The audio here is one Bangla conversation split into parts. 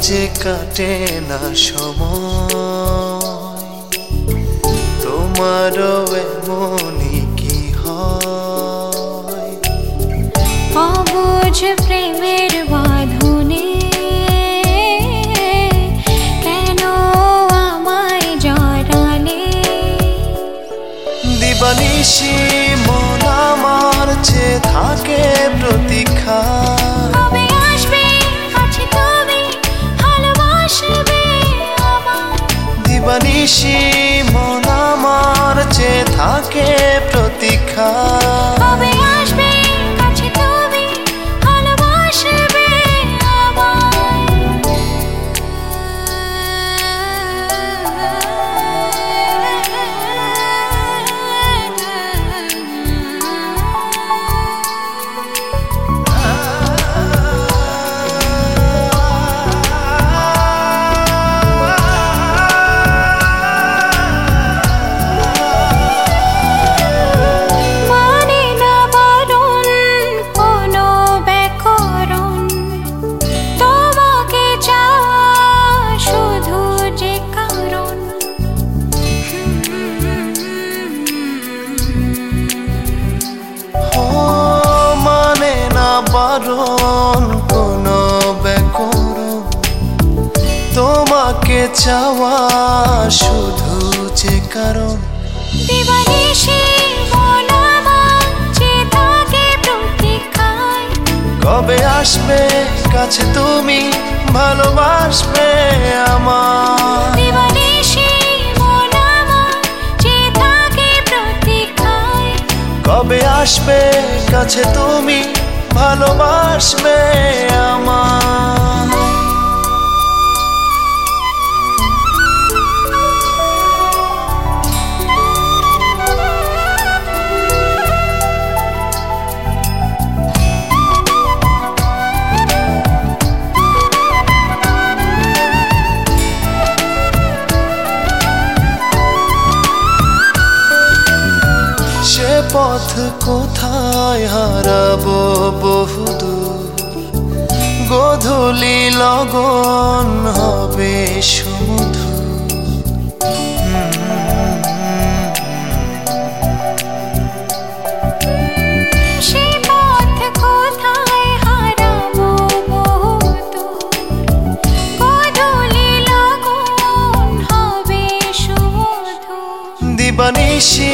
যে কাটে না সময় তোমারও এমনই কি হয়? অবুঝ প্রেমের বাঁধনে কেন আমায় জড়ালে? দিবানিশি মন আমার যে থাকে না বারণ কোনো ব্যাকরণ তোমাকে চাওয়া শুধু যে কারণ। কবে আসবে কাছে তুমি ভালোবাসবে আমার। কবে আসবে কাছে তুমি ভালোবাসবে আমার সে পথ কোথায় হারাবো বহুদূর। গোধূলি লগন হবে সমুদ্র দিবানিশি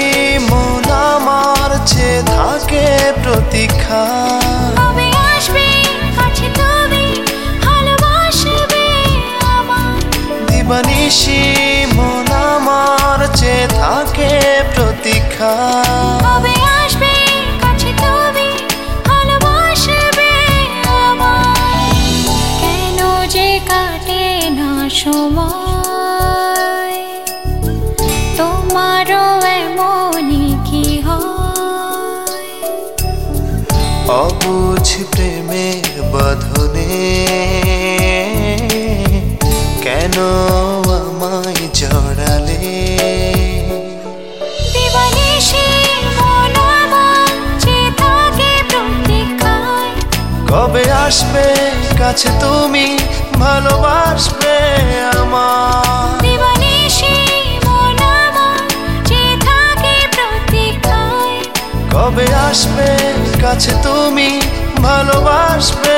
মন আমার যে থাকে প্রতীক্ষা। দিবানিশি মন আমার যে থাকে প্রতীক্ষা। কবে আসবে কাছে তুমি? ভালোবাসবে আমায়। কেন যে কাটে না সময়? তোমারও এমনই কি হয়? অবুঝ প্রেমের বাঁধনে কেন কবে আসবে? কাছে তুমি ভালোবাসবে আমার। কবে আসবে? কাছে তুমি ভালোবাসবে